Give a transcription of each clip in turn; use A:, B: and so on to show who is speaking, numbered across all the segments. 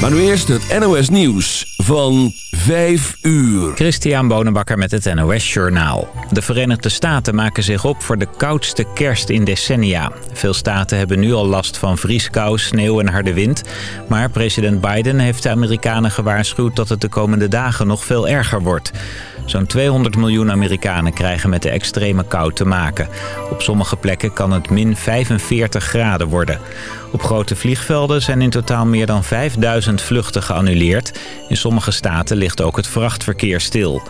A: Maar nu eerst het NOS Nieuws van 5 uur.
B: Christian Bonenbakker met het NOS Journaal. De Verenigde Staten maken zich op voor de koudste kerst in decennia. Veel staten hebben nu al last van vrieskou, sneeuw en harde wind. Maar president Biden heeft de Amerikanen gewaarschuwd dat het de komende dagen nog veel erger wordt. Zo'n 200 miljoen Amerikanen krijgen met de extreme kou te maken. Op sommige plekken kan het min 45 graden worden. Op grote vliegvelden zijn in totaal meer dan 5000 vluchten geannuleerd. In sommige staten ligt ook het vrachtverkeer stil.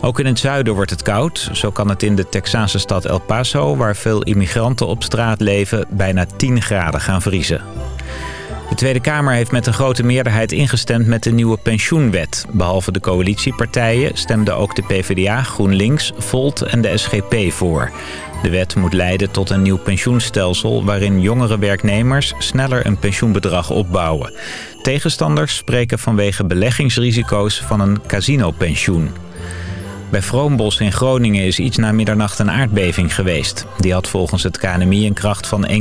B: Ook in het zuiden wordt het koud. Zo kan het in de Texaanse stad El Paso, waar veel immigranten op straat leven, bijna 10 graden gaan vriezen. De Tweede Kamer heeft met een grote meerderheid ingestemd met de nieuwe pensioenwet. Behalve de coalitiepartijen stemden ook de PvdA, GroenLinks, Volt en de SGP voor. De wet moet leiden tot een nieuw pensioenstelsel... waarin jongere werknemers sneller een pensioenbedrag opbouwen. Tegenstanders spreken vanwege beleggingsrisico's van een casinopensioen. Bij Vroombos in Groningen is iets na middernacht een aardbeving geweest. Die had volgens het KNMI een kracht van 1,9.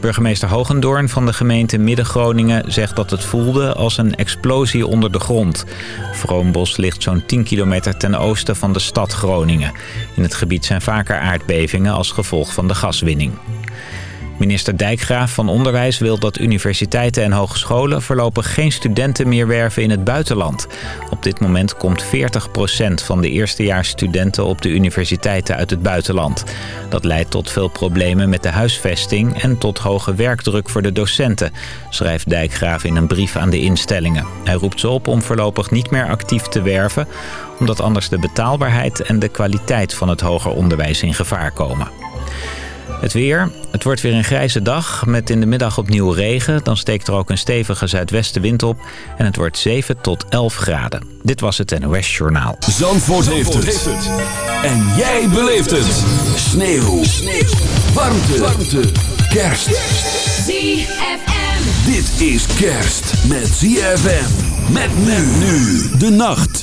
B: Burgemeester Hogendoorn van de gemeente Midden-Groningen zegt dat het voelde als een explosie onder de grond. Vroombos ligt zo'n 10 kilometer ten oosten van de stad Groningen. In het gebied zijn vaker aardbevingen als gevolg van de gaswinning. Minister Dijkgraaf van Onderwijs wil dat universiteiten en hogescholen voorlopig geen studenten meer werven in het buitenland. Op dit moment komt 40% van de eerstejaarsstudenten op de universiteiten uit het buitenland. Dat leidt tot veel problemen met de huisvesting en tot hoge werkdruk voor de docenten, schrijft Dijkgraaf in een brief aan de instellingen. Hij roept ze op om voorlopig niet meer actief te werven, omdat anders de betaalbaarheid en de kwaliteit van het hoger onderwijs in gevaar komen. Het weer. Het wordt weer een grijze dag met in de middag opnieuw regen. Dan steekt er ook een stevige zuidwestenwind op. En het wordt 7 tot 11 graden. Dit was het NOS Journaal.
A: Zandvoort, heeft, het. En jij beleeft het. Sneeuw. Sneeuw. Warmte. Warmte. Kerst.
C: ZFM.
A: Dit is kerst met ZFM. Met men nu de nacht.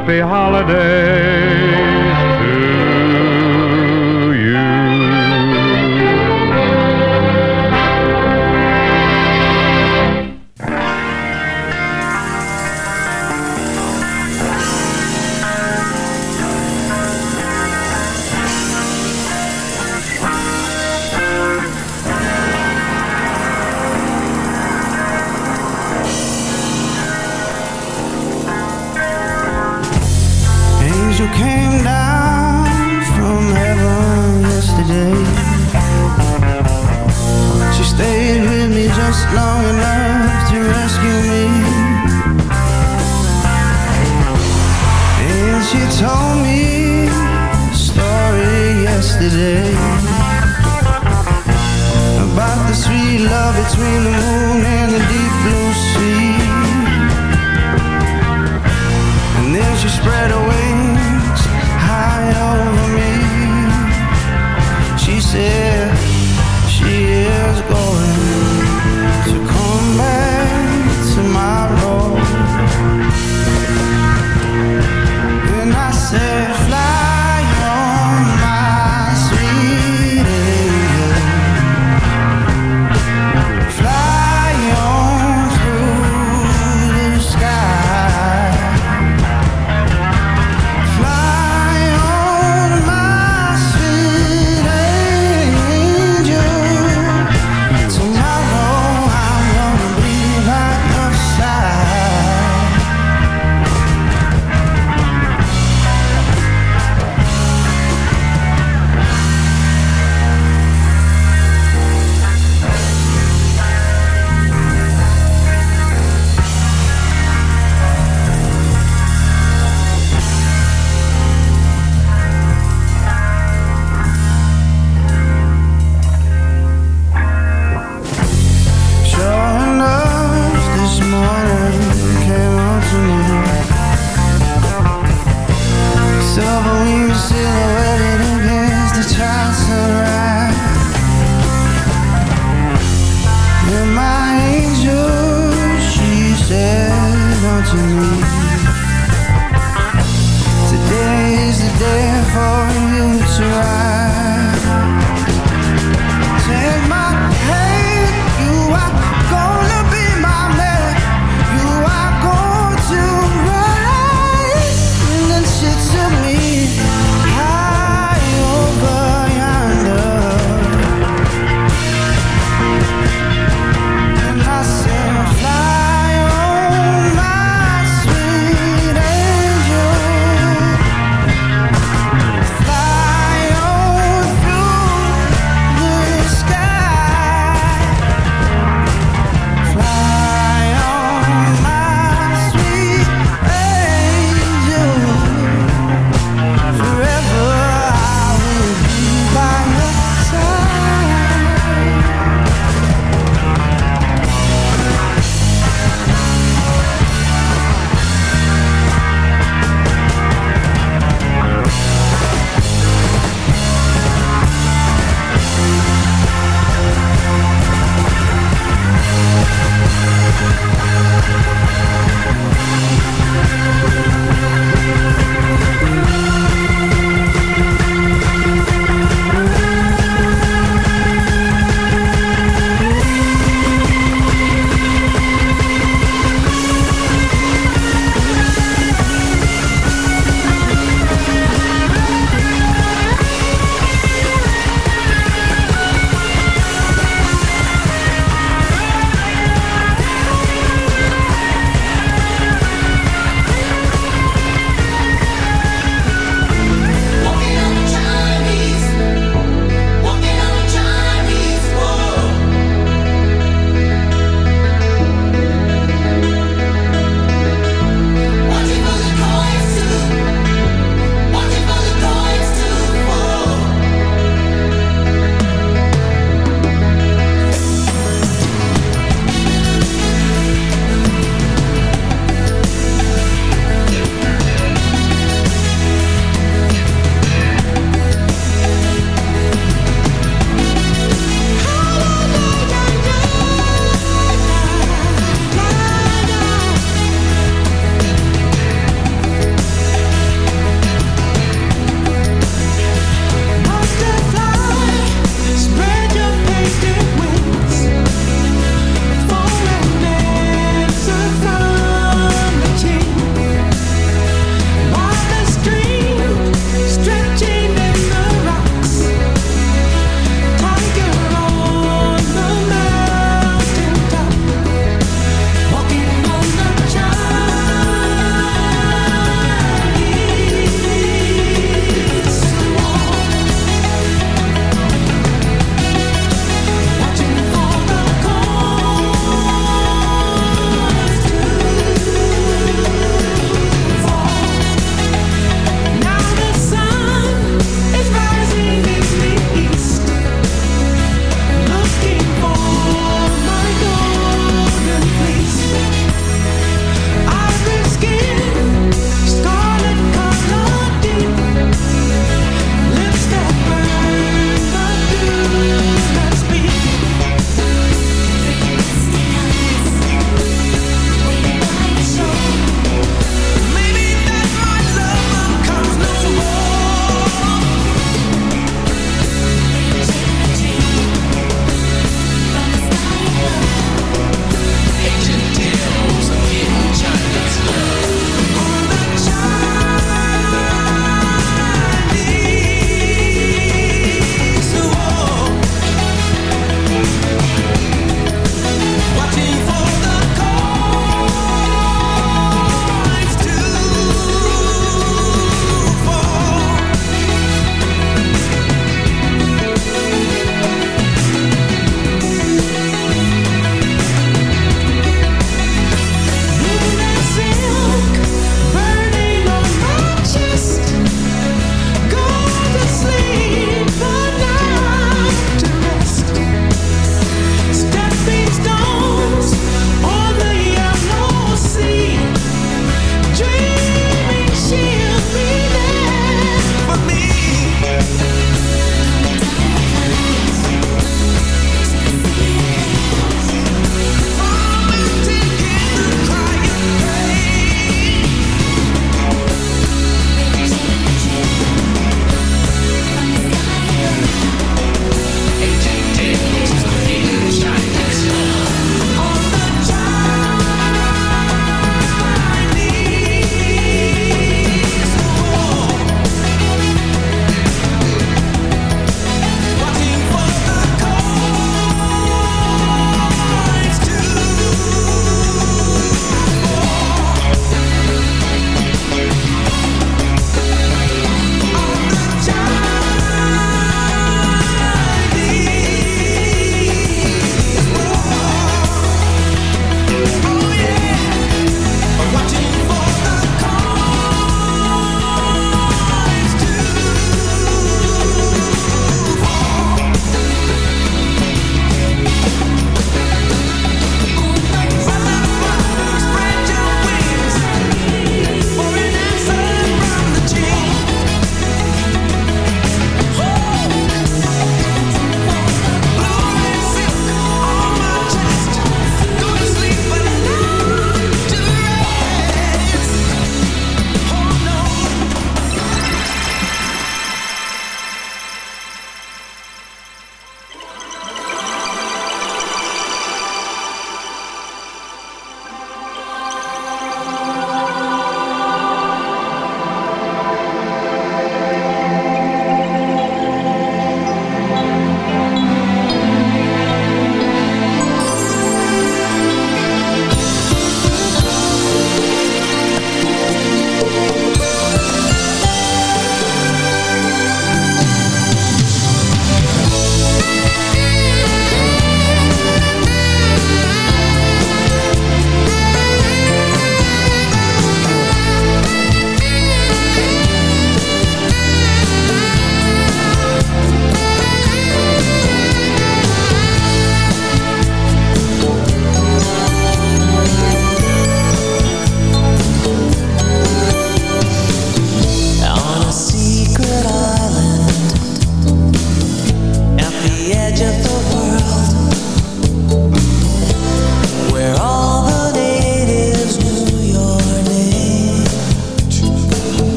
D: Happy holidays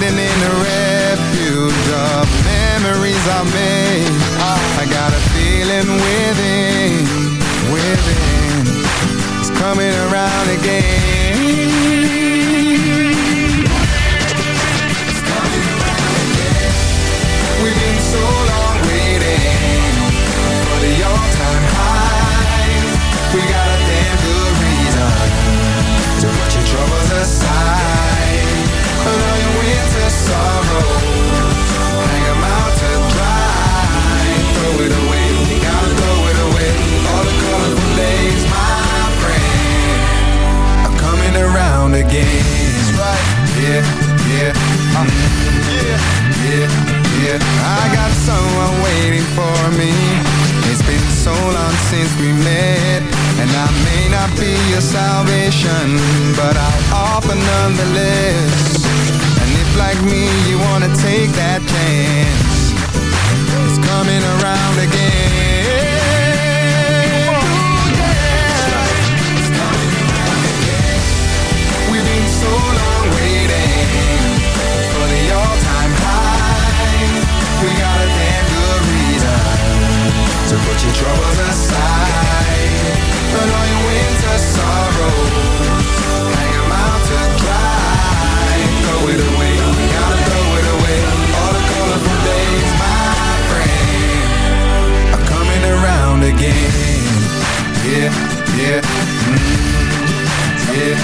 E: Hiding in the refuge of memories I made. I got a feeling within, within, it's coming around again. We've been so long waiting for the all-time high. We got a damn good reason be your salvation, but I'll offer nonetheless. Like me you wanna take that chance, it's coming around again. Ooh, yeah. We've been so long waiting for the all-time high. We got a damn good reason to put your troubles aside. Yeah, yeah, mm, yeah,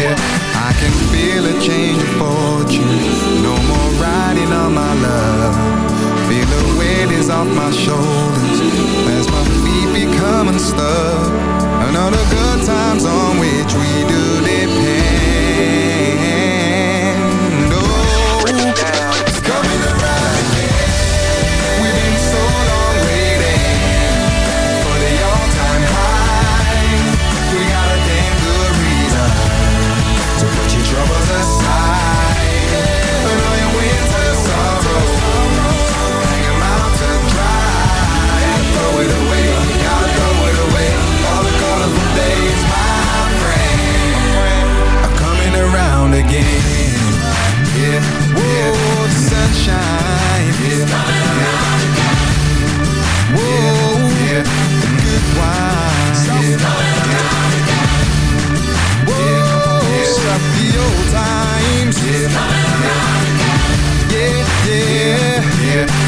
E: yeah. I can feel a change of fortune. No more riding on my love. Feel the weight is off my shoulders as my feet become unstuck. The good times on which we do depend. Again. Yeah, yeah, the sunshine. Yeah, yeah. Whoa, yeah, the good wine. Yeah, yeah. Whoa, stop the old times. Yeah, yeah, yeah, yeah. The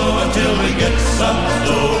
F: we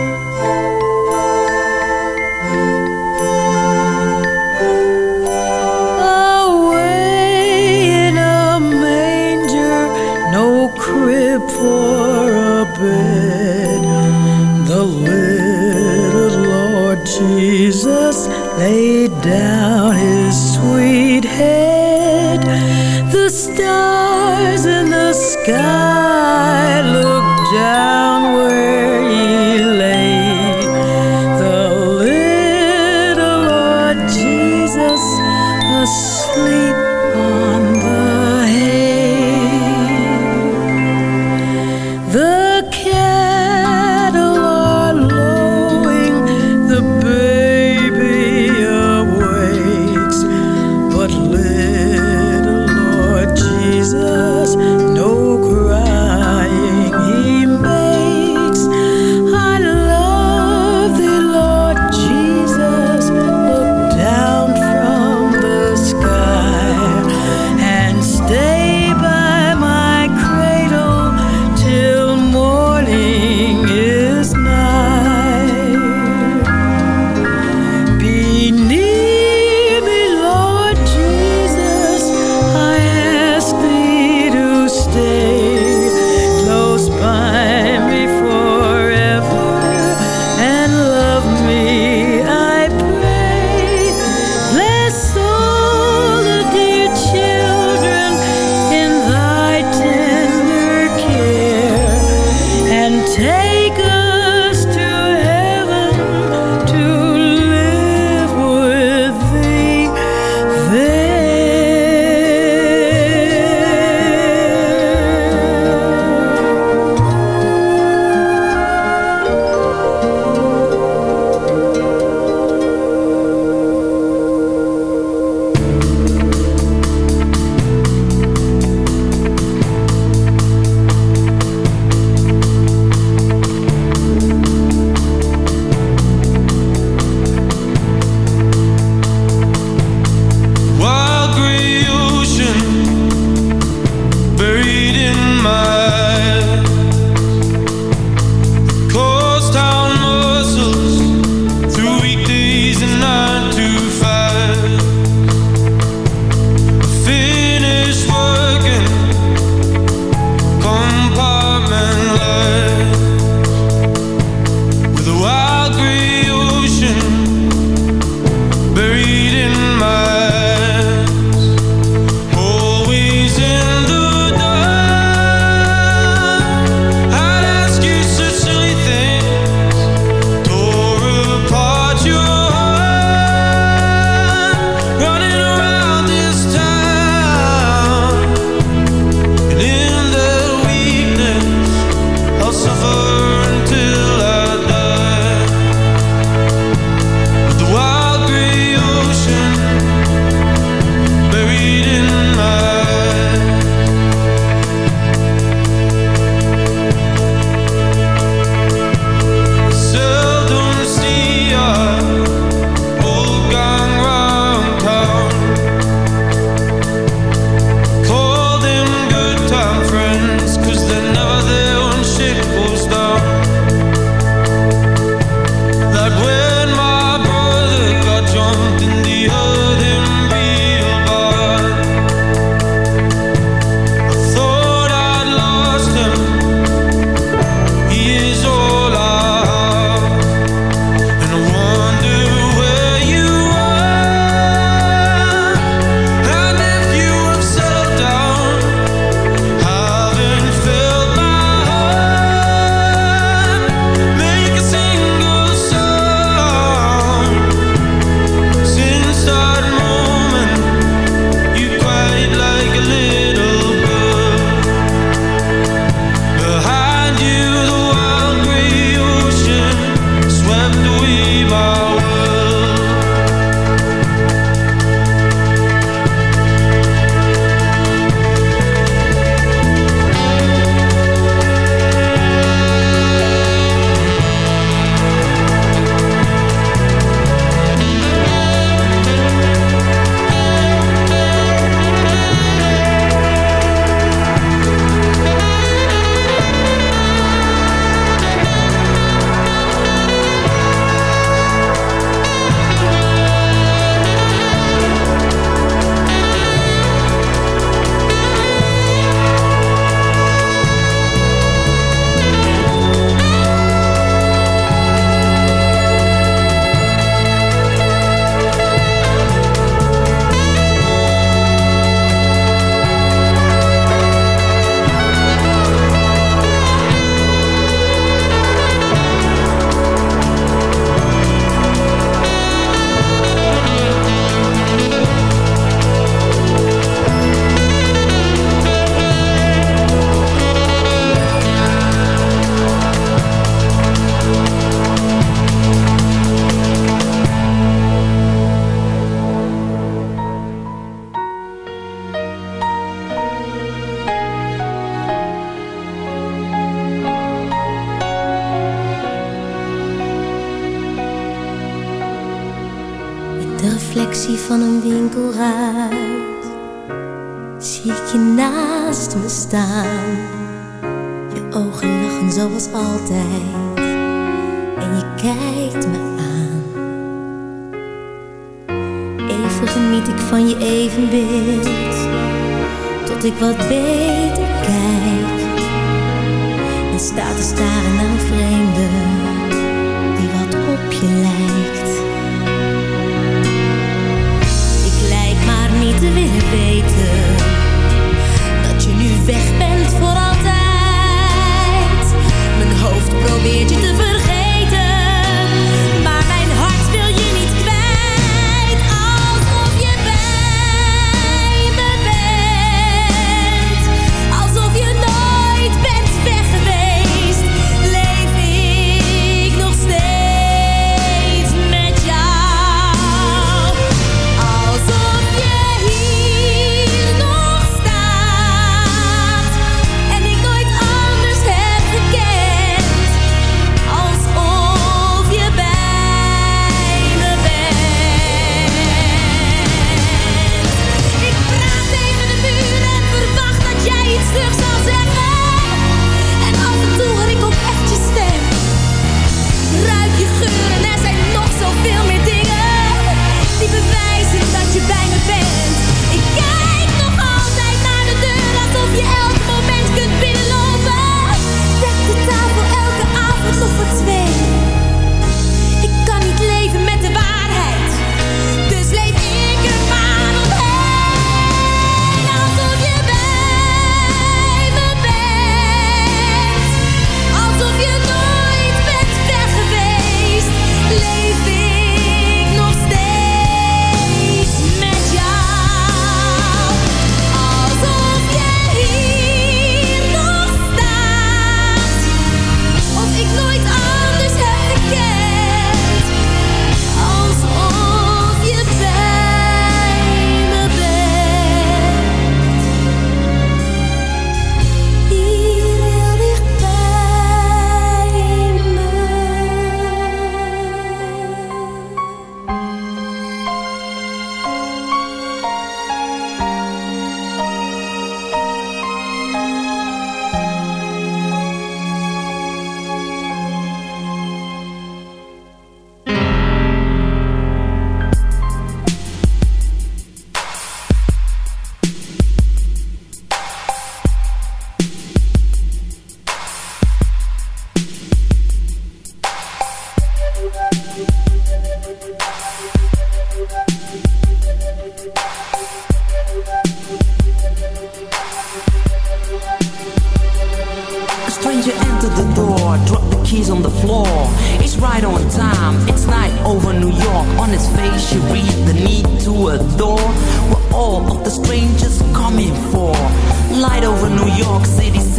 A: Jesus laid down his sweet head. The stars in the sky looked down.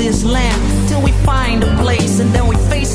G: this land till we find a place and then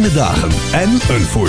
H: fijne dagen en een